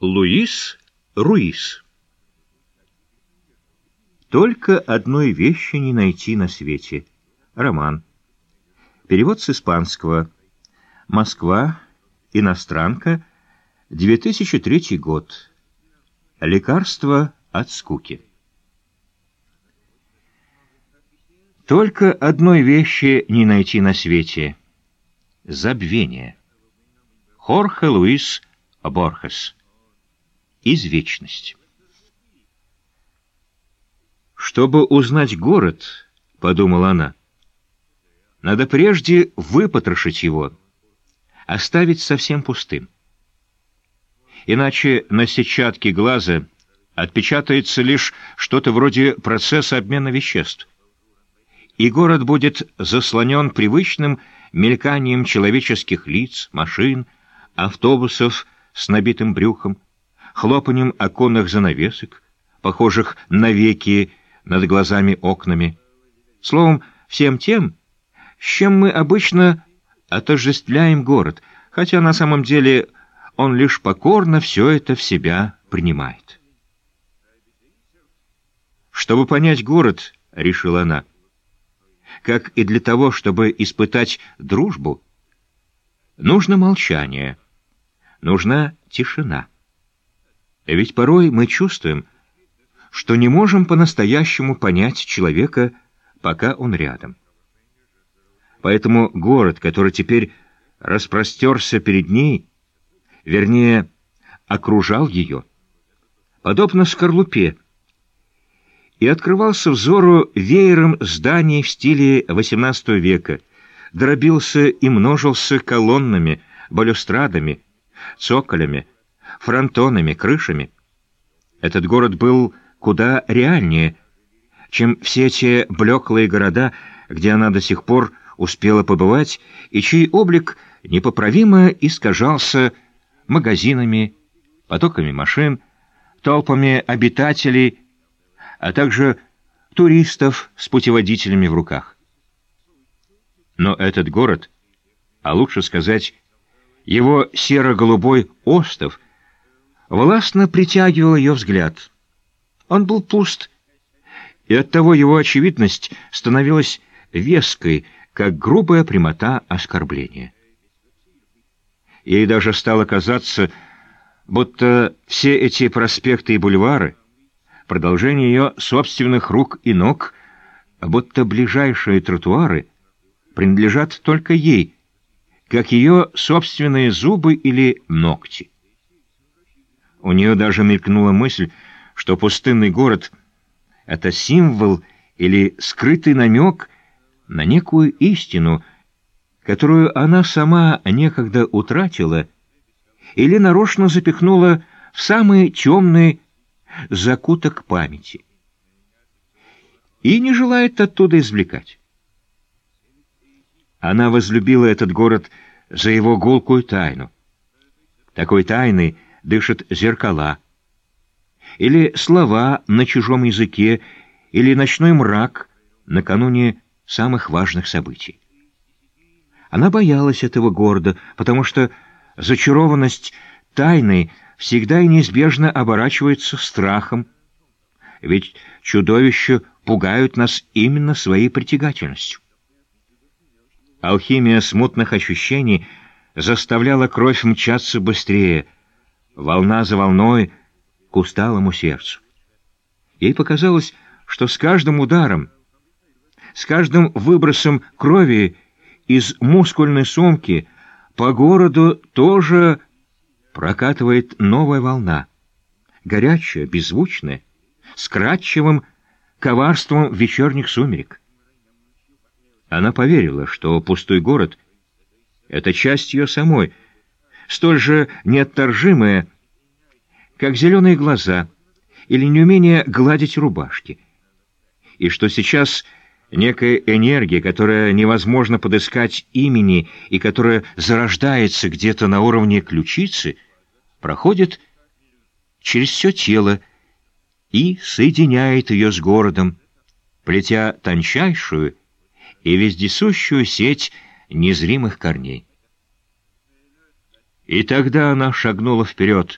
Луис Руис Только одной вещи не найти на свете. Роман. Перевод с испанского. Москва. Иностранка. 2003 год. Лекарство от скуки. Только одной вещи не найти на свете. Забвение. Хорхе Луис Борхес. Извечность. «Чтобы узнать город, — подумала она, — надо прежде выпотрошить его, оставить совсем пустым. Иначе на сетчатке глаза отпечатается лишь что-то вроде процесса обмена веществ, и город будет заслонен привычным мельканием человеческих лиц, машин, автобусов с набитым брюхом, хлопанием оконных занавесок, похожих на веки над глазами окнами. Словом, всем тем, с чем мы обычно отождествляем город, хотя на самом деле он лишь покорно все это в себя принимает. «Чтобы понять город, — решила она, — как и для того, чтобы испытать дружбу, нужно молчание, нужна тишина. Ведь порой мы чувствуем, что не можем по-настоящему понять человека, пока он рядом. Поэтому город, который теперь распростерся перед ней, вернее, окружал ее, подобно скорлупе, и открывался взору веером зданий в стиле XVIII века, дробился и множился колоннами, балюстрадами, цоколями, фронтонами, крышами. Этот город был куда реальнее, чем все те блеклые города, где она до сих пор успела побывать, и чей облик непоправимо искажался магазинами, потоками машин, толпами обитателей, а также туристов с путеводителями в руках. Но этот город, а лучше сказать, его серо-голубой остов, властно притягивал ее взгляд. Он был пуст, и оттого его очевидность становилась веской, как грубая прямота оскорбления. Ей даже стало казаться, будто все эти проспекты и бульвары — продолжение ее собственных рук и ног, будто ближайшие тротуары принадлежат только ей, как ее собственные зубы или ногти. У нее даже мелькнула мысль, что пустынный город — это символ или скрытый намек на некую истину, которую она сама некогда утратила или нарочно запихнула в самые темные закуток памяти и не желает оттуда извлекать. Она возлюбила этот город за его гулкую тайну. Такой тайной дышат зеркала, или слова на чужом языке, или ночной мрак накануне самых важных событий. Она боялась этого города, потому что зачарованность тайны — всегда и неизбежно оборачивается страхом, ведь чудовища пугают нас именно своей притягательностью. Алхимия смутных ощущений заставляла кровь мчаться быстрее, волна за волной к усталому сердцу. Ей показалось, что с каждым ударом, с каждым выбросом крови из мускульной сумки по городу тоже прокатывает новая волна, горячая, беззвучная, с кратчевым коварством вечерних сумерек. Она поверила, что пустой город — это часть ее самой, столь же неотторжимая, как зеленые глаза или неумение гладить рубашки, и что сейчас некая энергия, которая невозможно подыскать имени и которая зарождается где-то на уровне ключицы — проходит через все тело и соединяет ее с городом, плетя тончайшую и вездесущую сеть незримых корней. И тогда она шагнула вперед,